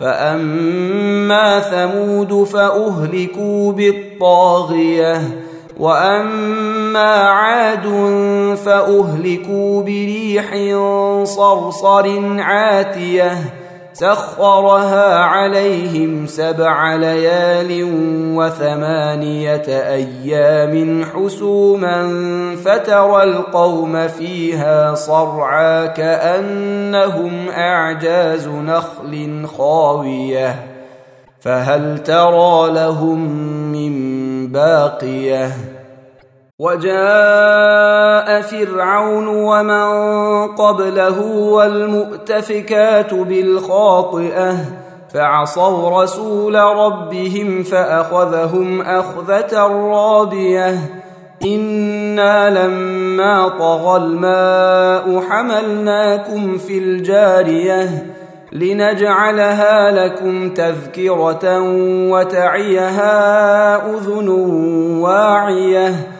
فأما ثمود فأهلكوا بالطاغية وأما عاد فأهلكوا بريح صرصر عاتية سخرها عليهم سبع ليال وثمانية أيام حسوما فترى القوم فيها صرعا كأنهم أعجاز نخل خاوية فهل ترى لهم من باقية وجاء فرعون ومن قبله والمؤتفكات بالخاطئة فعصوا رسول ربهم فأخذهم أخذة رابية. أنا لما طغى الماء حملناكم في الجاريه لنجعلها لكم تذكره وتعيها اذن واعيه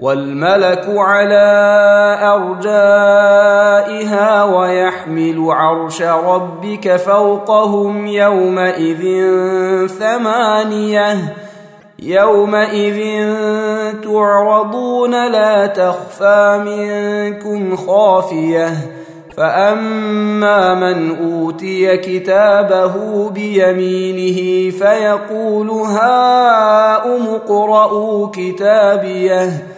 والملك على أرجائها ويحمل عرش ربك فوقهم يومئذ ثمانية. يومئذ تعرضون لا تخفى منكم خافية. فأما من أوتي كتابه بيمينه فيقول هاؤم اقرءوا كتابيه.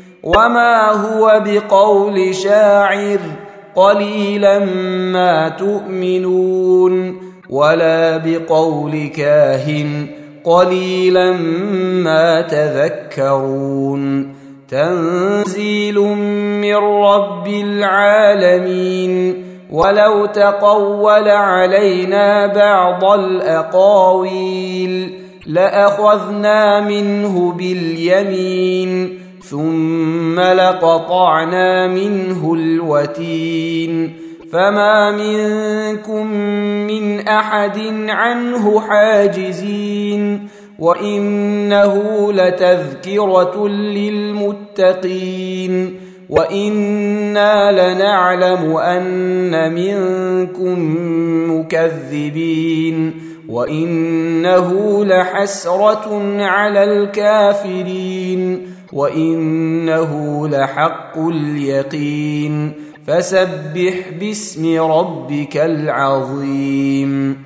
وما هو بقول شاعر قليلا ما تؤمنون ولا بقول كاهن قليلا ما تذكرون تنزيل من رب العالمين ولو تقول علينا بعض الاقاويل لاخذنا منه باليمين ثم لقطعنا منه الوتين فما منكم من أحد عنه حاجزين وإنه لتذكرة للمتقين وإنا لنعلم أن منكم مكذبين وانه لحسره على الكافرين وانه لحق اليقين فسبح باسم ربك العظيم